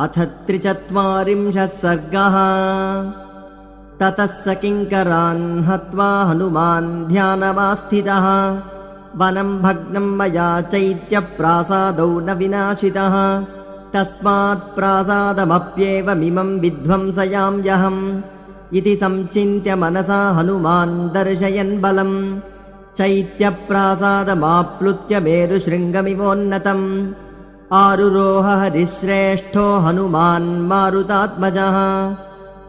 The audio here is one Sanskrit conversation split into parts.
अथ त्रिचत्वारिंशः सर्गः। ततः स किङ्करान् हत्वा हनुमान् ध्यानमास्थितः। वनम् भग्नम् मया चैत्यप्रासादौ न विनाशितः। तस्मात्प्रासादमप्येवमिमम् विध्वंसयाम्यहम् इति सञ्चिन्त्य मनसा हनुमान् दर्शयन् बलम्। चैत्यप्रासादमाप्लुत्य मेरुशृङ्गमिवोन्नतम् आरुरोह हरिश्रेष्ठो हनुमान् मारुतात्मजः।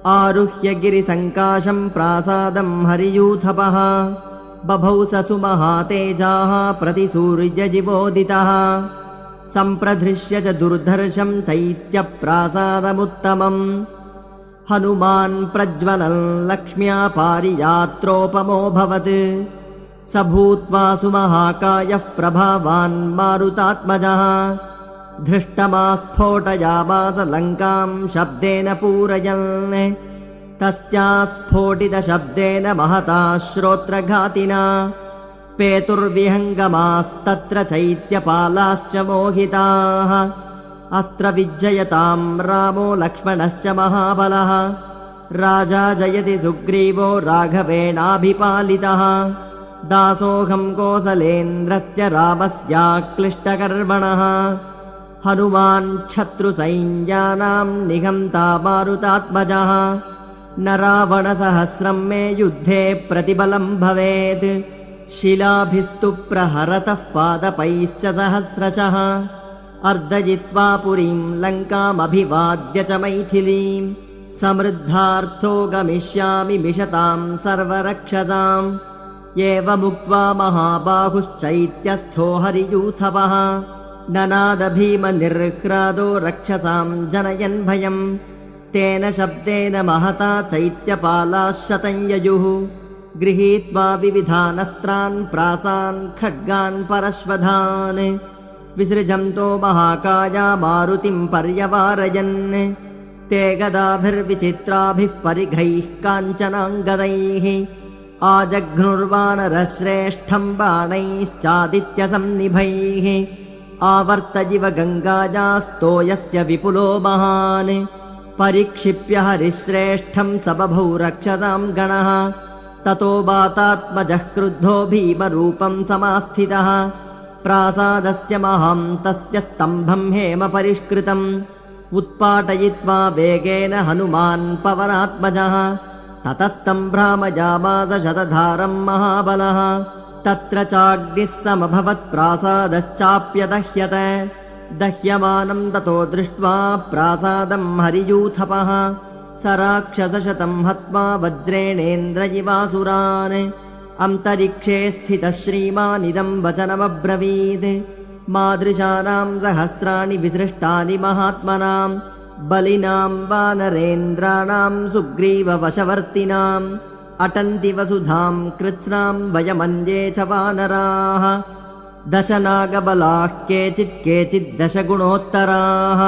आरुह्य गिरिसङ्काशम् प्रासादम् हरियूथपः। बभौ स सुमहातेजाः प्रतिसूर्यजिवोदितः। सम्प्रधृश्य च दुर्धर्षम् चैत्यप्रासादमुत्तमम्। हनुमान् प्रज्वलन् लक्ष्म्या पारियात्रोपमोऽभवत् स भूत्वा सुमहाकायः प्रभावान् मारुतात्मजः धृष्टमास्फोटयामास लङ्काम् शब्देन पूरयन्। तस्या स्फोटितशब्देन महता श्रोत्रघातिना। पेतुर्विहङ्गमास्तत्र चैत्यपालाश्च मोहिताः। अस्त्रविजयताम् रामो लक्ष्मणश्च महाबलः। राजा जयति सुग्रीवो राघवेणाभिपालितः। दासोऽहम् कोसलेन्द्रस्य रामस्याक्लिष्टकर्मणः हनुमान् शत्रुसैन्यानाम् निघन्ता मारुतात्मजः। न रावणसहस्रम् मे युद्धे प्रतिबलम् भवेत् शिलाभिस्तु प्रहरतः पादपैश्च सहस्रशः। अर्धजित्वा पुरीम् लङ्कामभिवाद्य च मैथिलीम् समृद्धार्थो गमिष्यामि मिषताम् सर्वरक्षसाम्। एवमुक्त्वा महाबाहुश्चैत्यस्थो हरियूथवः ननादभीमनिर्ह्रादो रक्षसाम् जनयन् भयम्। तेन शब्देन महता चैत्यपालाः शतम् ययुः गृहीत्वा विविधानस्त्रान् प्रासान् खड्गान् परश्वधान्। विसृजन्तो महाकाया मारुतिम् पर्यवारयन्। ते गदाभिर्विचित्राभिः परिघैः काञ्चनाङ्गदैः। आजघ्नुर्वानरश्रेष्ठम् बाणैश्चादित्यसन्निभैः आवर्तजिव गङ्गाजास्तो यस्य विपुलो महान्। परिक्षिप्य हरिश्रेष्ठम् स बभौ रक्षसाम् गणः। ततो वातात्मजः क्रुद्धो भीमरूपम् समास्थितः। प्रासादस्य महान्तस्य स्तम्भम् हेम परिष्कृतम् उत्पाटयित्वा वेगेन हनुमान् पवनात्मजः। ततस्तम् भ्रामजामास शतधारम् महाबलः तत्र चाग्निः समभवत्प्रासादश्चाप्यदह्यत दह्यमानम् ततो दृष्ट्वा प्रासादम् हरियूथपः। स राक्षसशतम् हत्वा वज्रेणेन्द्रजिवासुरान्। अन्तरिक्षे स्थितः श्रीमानिदम् वचनमब्रवीत्। मादृशानाम् सहस्राणि विसृष्टानि महात्मनाम् बलिनाम् वानरेन्द्राणाम् सुग्रीववशवर्तिनाम् अटन्ति वसुधाम् कृत्स्नाम् वयमन्ये च वानराः। दशनागबलाः केचित् केचिद्दशगुणोत्तराः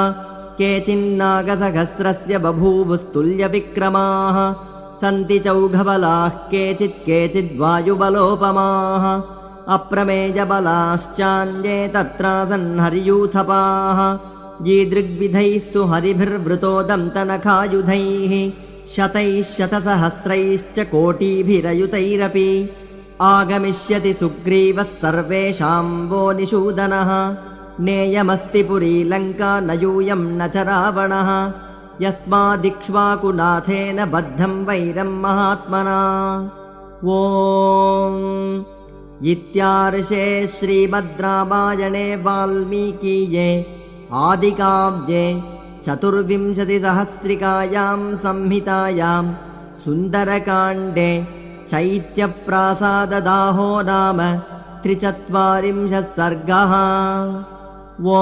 केचिन्नागसहस्रस्य बभूवुस्तुल्यविक्रमाः। सन्ति चौघबलाः केचित् केचिद्वायुबलोपमाः अप्रमेयबलाश्चान्ये तत्रासन्हर्यूथपाः यीदृग्विधैस्तु हरिभिर्वृतोदन्तनखायुधैः शतैः शतसहस्रैश्च कोटिभिरयुतैरपि आगमिष्यति सुग्रीवः सर्वेषाम् वो निषूदनः नेयमस्ति पुरी लङ्का न यूयम् न च रावणः। यस्मादिक्ष्वाकुनाथेन बद्धम् वैरम् महात्मना। ओ इत्यार्षे श्रीमद् रामायणे वाल्मीकीये आदिकाव्ये चतुर्विंशतिसहस्रिकायाम् संहितायाम् सुन्दरकाण्डे चैत्यप्रासाददाहो नाम त्रिचत्वारिंशः सर्गः। ओ